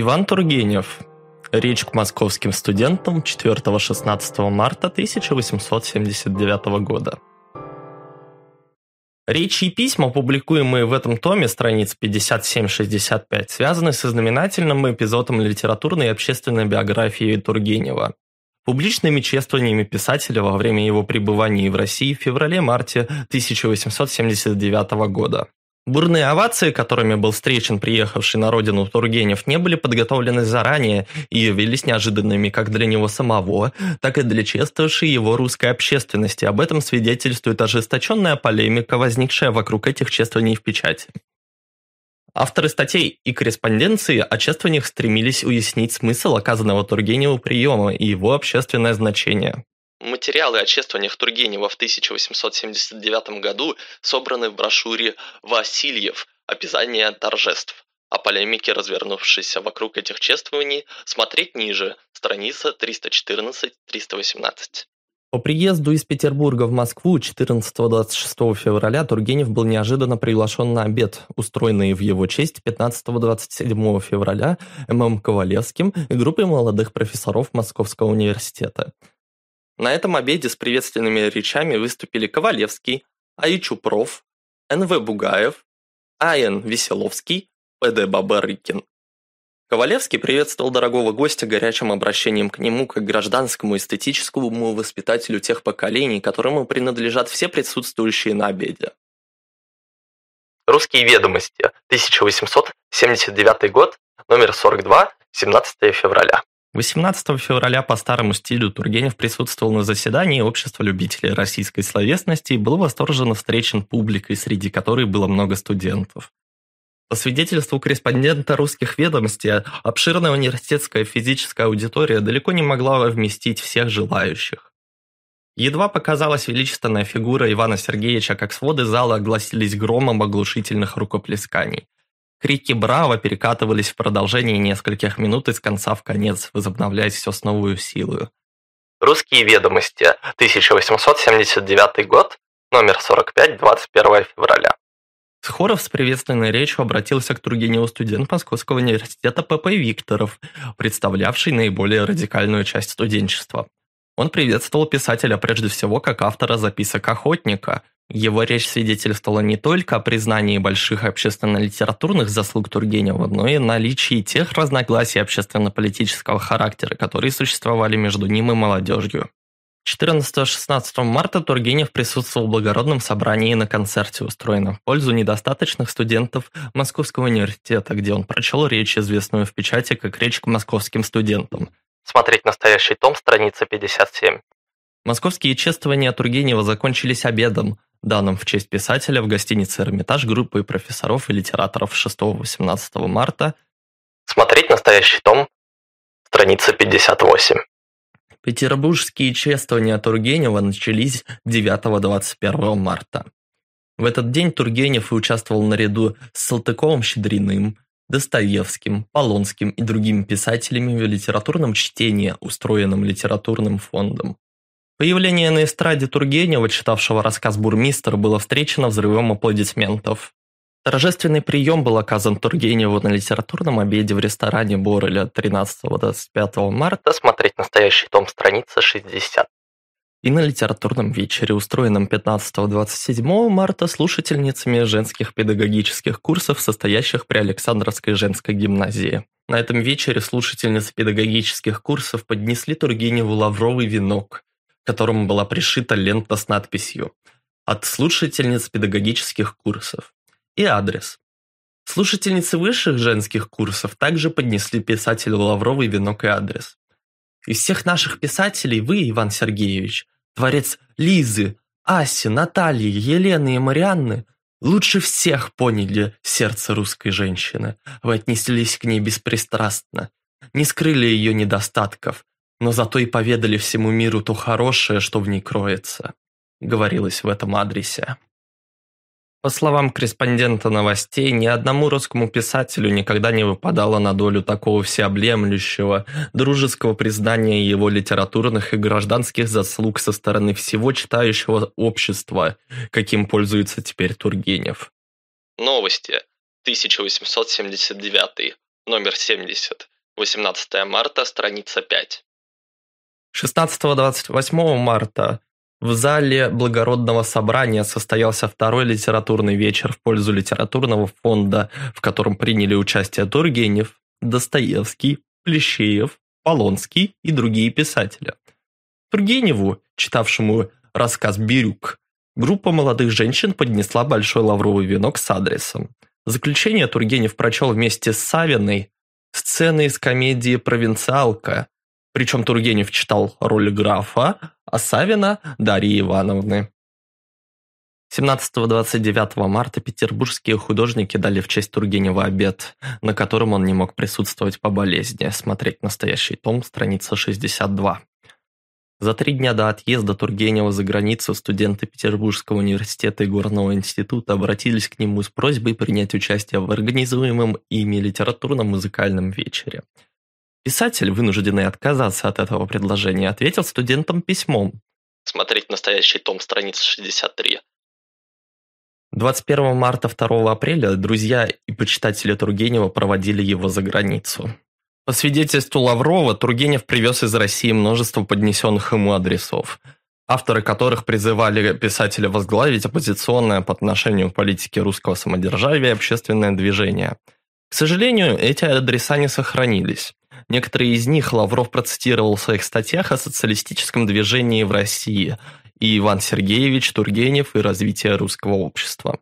Иван Тургенев. Речь к московским студентам 4-16 марта 1879 года. Речи и письма, публикуемые в этом томе, страниц 57-65, связаны со знаменательным эпизодом литературной и общественной биографии Тургенева. Публичными чествованиями писателя во время его пребывания в России в феврале-марте 1879 года. Бурные овации, которыми был встречен приехавший на родину Тургенев, не были подготовлены заранее и явились неожиданными как для него самого, так и для чествовавшей его русской общественности. Об этом свидетельствует ожесточенная полемика, возникшая вокруг этих чествований в печати. Авторы статей и корреспонденции о чествованиях стремились уяснить смысл оказанного Тургеневу приема и его общественное значение. Материалы о чествованиях Тургенева в 1879 году собраны в брошюре «Васильев. Описание торжеств». О полемике, развернувшейся вокруг этих чествований, смотреть ниже, страница 314-318. По приезду из Петербурга в Москву 14-26 февраля Тургенев был неожиданно приглашен на обед, устроенный в его честь 15-27 февраля М.М. Ковалевским и группой молодых профессоров Московского университета. На этом обеде с приветственными речами выступили Ковалевский, А.И. Чупров, Н.В. Бугаев, А.Н. Веселовский, П.Д. Бабарыкин. Ковалевский приветствовал дорогого гостя горячим обращением к нему как гражданскому эстетическому воспитателю тех поколений, которому принадлежат все присутствующие на обеде. Русские ведомости, 1879 год, номер 42, 17 февраля. 18 февраля по старому стилю Тургенев присутствовал на заседании Общества любителей российской словесности и был восторженно встречен публикой, среди которой было много студентов. По свидетельству корреспондента русских ведомостей, обширная университетская физическая аудитория далеко не могла вместить всех желающих. Едва показалась величественная фигура Ивана Сергеевича, как своды зала огласились громом оглушительных рукоплесканий. Крики «Браво!» перекатывались в продолжение нескольких минут из конца в конец, возобновляясь все с новую силою. Русские ведомости, 1879 год, номер 45, 21 февраля. С хоров с приветственной речью обратился к Тургеневу студент Московского университета П.П. Викторов, представлявший наиболее радикальную часть студенчества. Он приветствовал писателя прежде всего как автора записок охотника – его речь свидетельствовала не только о признании больших общественно-литературных заслуг Тургенева, но и наличии тех разногласий общественно-политического характера, которые существовали между ним и молодежью. 14-16 марта Тургенев присутствовал в благородном собрании на концерте, устроенном в пользу недостаточных студентов Московского университета, где он прочел речь, известную в печати как речь к московским студентам. Смотреть настоящий том, страница 57. Московские чествования Тургенева закончились обедом, данным в честь писателя в гостинице «Эрмитаж» группой профессоров и литераторов 6-18 марта. Смотреть настоящий том, страница 58. Петербургские чествования Тургенева начались 9-21 марта. В этот день Тургенев участвовал наряду с Салтыковым-Щедриным, Достоевским, Полонским и другими писателями в литературном чтении, устроенном литературным фондом. Появление на эстраде Тургенева, читавшего рассказ «Бурмистр», было встречено взрывом аплодисментов. Торжественный прием был оказан Тургеневу на литературном обеде в ресторане Бореля 13-25 марта. Смотреть настоящий том, страница 60. И на литературном вечере, устроенном 15-27 марта слушательницами женских педагогических курсов, состоящих при Александровской женской гимназии. На этом вечере слушательницы педагогических курсов поднесли Тургеневу лавровый венок, которому была пришита лента с надписью «От слушательниц педагогических курсов» и адрес. Слушательницы высших женских курсов также поднесли писателю Лавровый венок и адрес. Из всех наших писателей вы, Иван Сергеевич, творец Лизы, Аси, Натальи, Елены и Марианны, лучше всех поняли сердце русской женщины. Вы отнеслись к ней беспристрастно, не скрыли ее недостатков, но зато и поведали всему миру то хорошее, что в ней кроется», — говорилось в этом адресе. По словам корреспондента новостей, ни одному русскому писателю никогда не выпадало на долю такого всеобъемлющего, дружеского признания его литературных и гражданских заслуг со стороны всего читающего общества, каким пользуется теперь Тургенев. Новости. 1879. номер 70, 18 марта, страница 5. 16-28 марта в зале Благородного собрания состоялся второй литературный вечер в пользу литературного фонда, в котором приняли участие Тургенев, Достоевский, Плещеев, Полонский и другие писатели. Тургеневу, читавшему рассказ «Бирюк», группа молодых женщин поднесла большой лавровый венок с адресом. Заключение Тургенев прочел вместе с Савиной сцены из комедии «Провинциалка», причем Тургенев читал роль графа, а Савина – Дарьи Ивановны. 17-29 марта петербургские художники дали в честь Тургенева обед, на котором он не мог присутствовать по болезни. Смотреть настоящий том, страница 62. За три дня до отъезда Тургенева за границу студенты Петербургского университета и Горного института обратились к нему с просьбой принять участие в организуемом ими литературно-музыкальном вечере. Писатель, вынужденный отказаться от этого предложения, ответил студентам письмом. Смотреть настоящий том, страница 63. 21 марта 2 апреля друзья и почитатели Тургенева проводили его за границу. По свидетельству Лаврова, Тургенев привез из России множество поднесенных ему адресов, авторы которых призывали писателя возглавить оппозиционное по отношению к политике русского самодержавия общественное движение. К сожалению, эти адреса не сохранились. Некоторые из них Лавров процитировал в своих статьях о социалистическом движении в России и Иван Сергеевич Тургенев и развитие русского общества.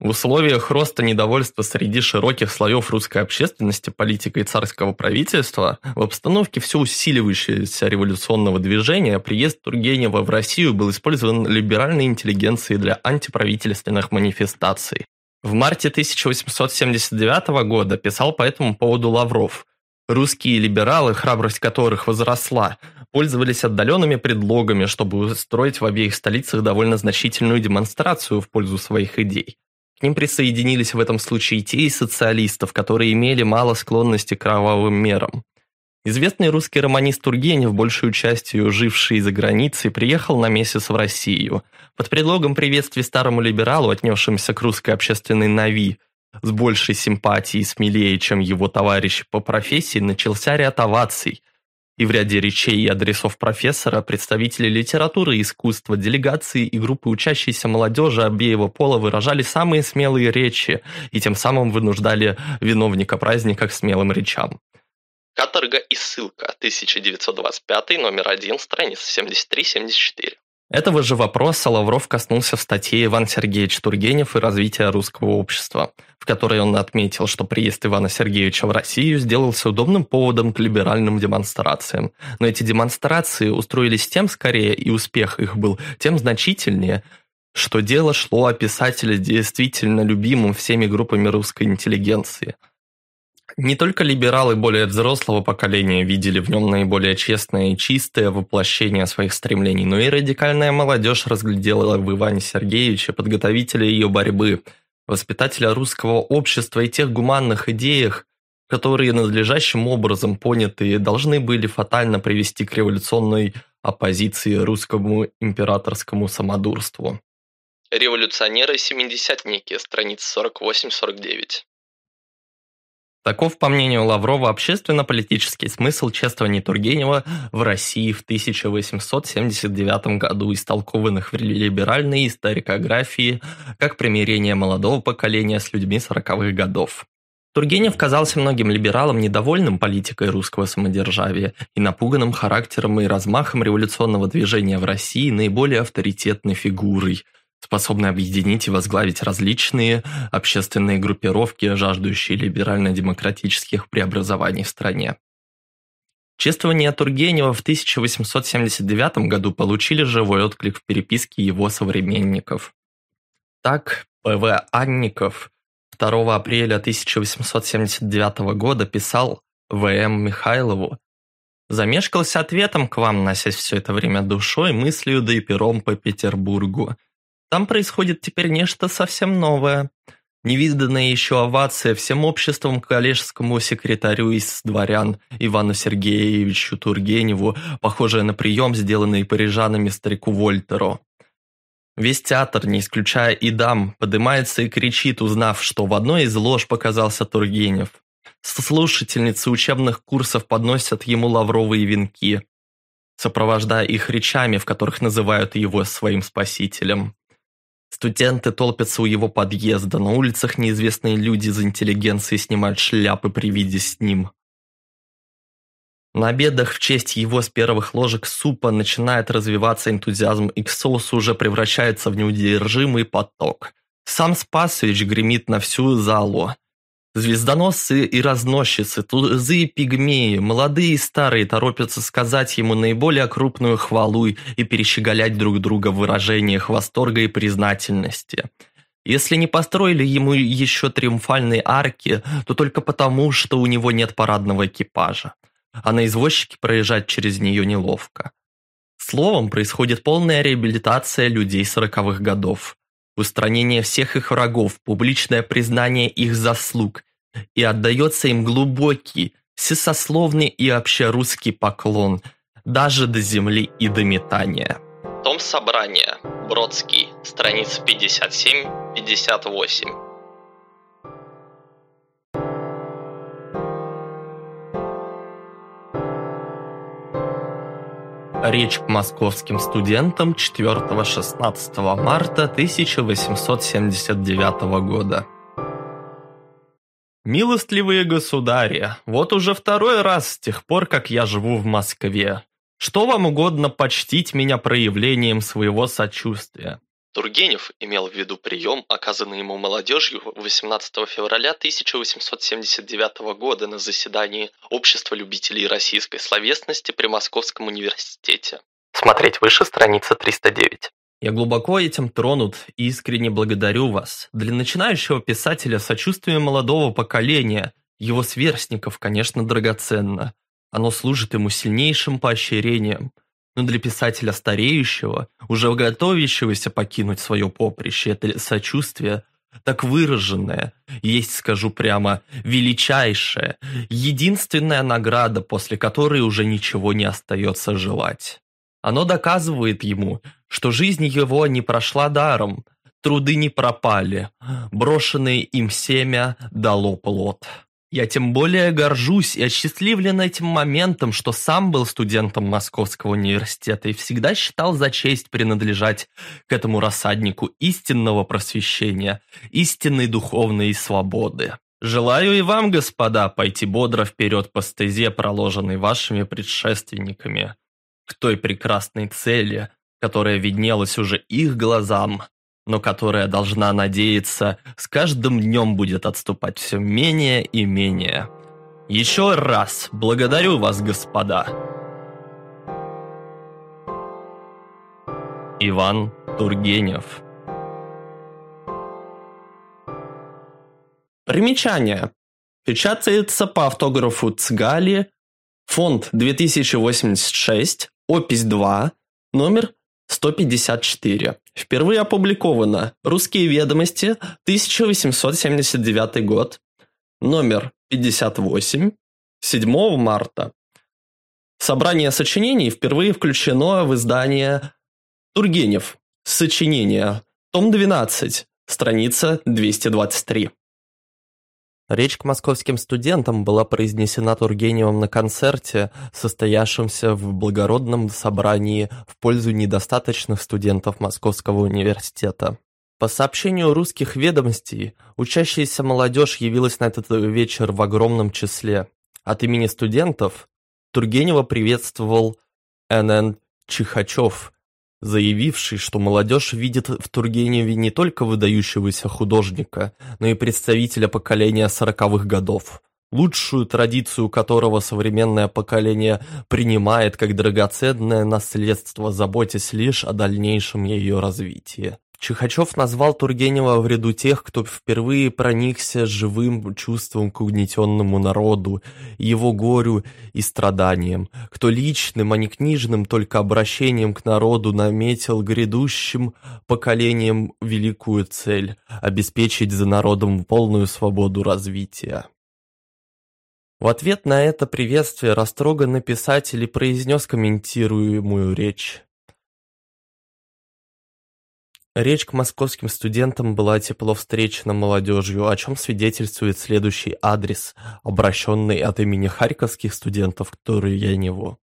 В условиях роста недовольства среди широких слоев русской общественности политикой царского правительства, в обстановке все усиливающегося революционного движения, приезд Тургенева в Россию был использован либеральной интеллигенцией для антиправительственных манифестаций. В марте 1879 года писал по этому поводу Лавров. Русские либералы, храбрость которых возросла, пользовались отдаленными предлогами, чтобы устроить в обеих столицах довольно значительную демонстрацию в пользу своих идей. К ним присоединились в этом случае те из социалистов, которые имели мало склонности к кровавым мерам. Известный русский романист Тургенев, большую частью живший за границей, приехал на месяц в Россию. Под предлогом приветствия старому либералу, отнесшимся к русской общественной нави, с большей симпатией и смелее, чем его товарищи по профессии, начался ряд оваций. И в ряде речей и адресов профессора представители литературы и искусства, делегации и группы учащейся молодежи обеего пола выражали самые смелые речи и тем самым вынуждали виновника праздника к смелым речам. Каторга и ссылка, 1925, номер 1, страница 73-74. Этого же вопроса Лавров коснулся в статье Иван Сергеевич Тургенев и развитие русского общества, в которой он отметил, что приезд Ивана Сергеевича в Россию сделался удобным поводом к либеральным демонстрациям. Но эти демонстрации устроились тем скорее, и успех их был тем значительнее, что дело шло о писателе действительно любимом всеми группами русской интеллигенции – не только либералы более взрослого поколения видели в нем наиболее честное и чистое воплощение своих стремлений, но и радикальная молодежь разглядела в Иване Сергеевиче подготовителя ее борьбы, воспитателя русского общества и тех гуманных идеях, которые надлежащим образом понятые должны были фатально привести к революционной оппозиции русскому императорскому самодурству. Революционеры-семидесятники, страница 48-49. Таков, по мнению Лаврова, общественно-политический смысл чествования Тургенева в России в 1879 году, истолкованных в либеральной историографии как примирение молодого поколения с людьми сороковых годов. Тургенев казался многим либералам недовольным политикой русского самодержавия и напуганным характером и размахом революционного движения в России наиболее авторитетной фигурой – способный объединить и возглавить различные общественные группировки, жаждущие либерально-демократических преобразований в стране. Чествования Тургенева в 1879 году получили живой отклик в переписке его современников. Так, П.В. Анников 2 апреля 1879 года писал В.М. Михайлову «Замешкался ответом к вам, носясь все это время душой, мыслью да и пером по Петербургу. Там происходит теперь нечто совсем новое. Невиданная еще овация всем обществом коллежскому секретарю из дворян Ивану Сергеевичу Тургеневу, похожая на прием, сделанный парижанами старику Вольтеру. Весь театр, не исключая и дам, поднимается и кричит, узнав, что в одной из лож показался Тургенев. слушательницы учебных курсов подносят ему лавровые венки, сопровождая их речами, в которых называют его своим спасителем. Студенты толпятся у его подъезда, на улицах неизвестные люди из интеллигенции снимают шляпы при виде с ним. На обедах в честь его с первых ложек супа начинает развиваться энтузиазм, и к соусу уже превращается в неудержимый поток. Сам Спасович гремит на всю залу. Звездоносцы и разносчицы, тузы и пигмеи, молодые и старые торопятся сказать ему наиболее крупную хвалу и перещеголять друг друга в выражениях восторга и признательности. Если не построили ему еще триумфальные арки, то только потому, что у него нет парадного экипажа а на извозчике проезжать через нее неловко. Словом, происходит полная реабилитация людей сороковых годов, устранение всех их врагов, публичное признание их заслуг, и отдается им глубокий, всесословный и общерусский поклон, даже до земли и до метания. Том собрания. Бродский. Страница 57-58. Речь к московским студентам 4-16 марта 1879 года. Милостливые государи, вот уже второй раз с тех пор, как я живу в Москве. Что вам угодно почтить меня проявлением своего сочувствия? Тургенев имел в виду прием, оказанный ему молодежью 18 февраля 1879 года на заседании Общества любителей российской словесности при Московском университете. Смотреть выше страница 309. Я глубоко этим тронут и искренне благодарю вас. Для начинающего писателя сочувствие молодого поколения, его сверстников, конечно, драгоценно. Оно служит ему сильнейшим поощрением – но для писателя стареющего, уже готовящегося покинуть свое поприще, это сочувствие так выраженное, есть, скажу прямо, величайшая, единственная награда, после которой уже ничего не остается желать. Оно доказывает ему, что жизнь его не прошла даром, труды не пропали, брошенное им семя дало плод. Я тем более горжусь и осчастливлен этим моментом, что сам был студентом Московского университета и всегда считал за честь принадлежать к этому рассаднику истинного просвещения, истинной духовной свободы. Желаю и вам, господа, пойти бодро вперед по стезе, проложенной вашими предшественниками, к той прекрасной цели, которая виднелась уже их глазам, но которая должна надеяться, с каждым днем будет отступать все менее и менее. Еще раз благодарю вас, господа. Иван Тургенев Примечание. Печатается по автографу Цгали, фонд 2086, опись 2, номер 154. Впервые опубликовано «Русские ведомости», 1879 год, номер 58, 7 марта. Собрание сочинений впервые включено в издание Тургенев. Сочинение. Том 12. Страница 223. Речь к московским студентам была произнесена Тургеневым на концерте, состоявшемся в благородном собрании в пользу недостаточных студентов Московского университета. По сообщению русских ведомостей, учащаяся молодежь явилась на этот вечер в огромном числе. От имени студентов Тургенева приветствовал Н.Н. Чихачев, заявивший, что молодежь видит в Тургеневе не только выдающегося художника, но и представителя поколения сороковых годов, лучшую традицию которого современное поколение принимает как драгоценное наследство, заботясь лишь о дальнейшем ее развитии. Чихачев назвал Тургенева в ряду тех, кто впервые проникся живым чувством к угнетенному народу, его горю и страданиям, кто личным, а не книжным только обращением к народу наметил грядущим поколениям великую цель – обеспечить за народом полную свободу развития. В ответ на это приветствие растроганный писатель произнес комментируемую речь. Речь к московским студентам была тепло встречена молодежью, о чем свидетельствует следующий адрес, обращенный от имени харьковских студентов к Турьяневу.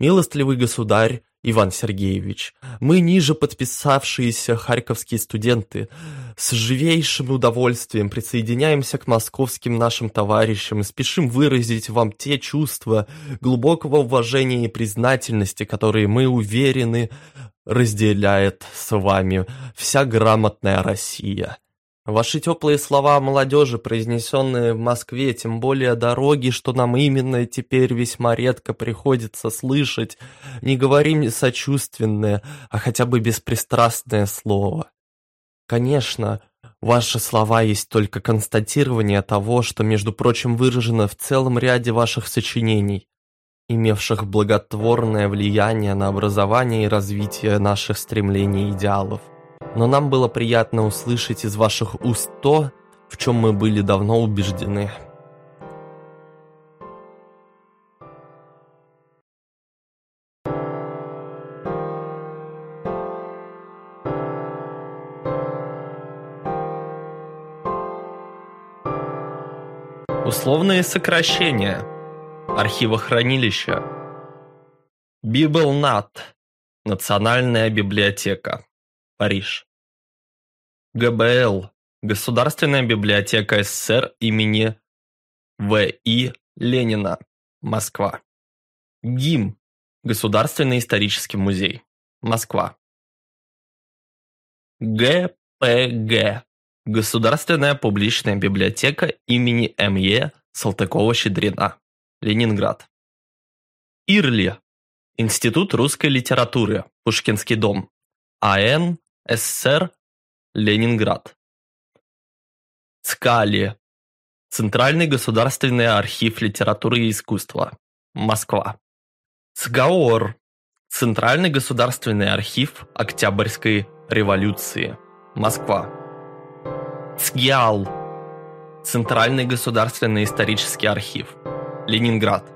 «Милостливый государь Иван Сергеевич, мы, ниже подписавшиеся харьковские студенты, с живейшим удовольствием присоединяемся к московским нашим товарищам и спешим выразить вам те чувства глубокого уважения и признательности, которые мы уверены разделяет с вами вся грамотная Россия. Ваши теплые слова о молодежи, произнесенные в Москве, тем более дороги, что нам именно теперь весьма редко приходится слышать, не говорим сочувственное, а хотя бы беспристрастное слово. Конечно, ваши слова есть только констатирование того, что, между прочим, выражено в целом ряде ваших сочинений имевших благотворное влияние на образование и развитие наших стремлений и идеалов. Но нам было приятно услышать из ваших уст то, в чем мы были давно убеждены. Условные сокращения – Архивохранилище. Бибелнат. Национальная библиотека. Париж. ГБЛ. Государственная библиотека СССР имени В.И. Ленина. Москва. ГИМ. Государственный исторический музей. Москва. ГПГ. Государственная публичная библиотека имени М.Е. Салтыкова-Щедрина. Ленинград. Ирли. Институт русской литературы. Пушкинский дом. АН. СССР. Ленинград. ЦКАЛИ. Центральный государственный архив литературы и искусства. Москва. ЦГАОР. Центральный государственный архив Октябрьской революции. Москва. ЦГИАЛ. Центральный государственный исторический архив. Ленинград.